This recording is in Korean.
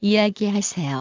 이야기하세요.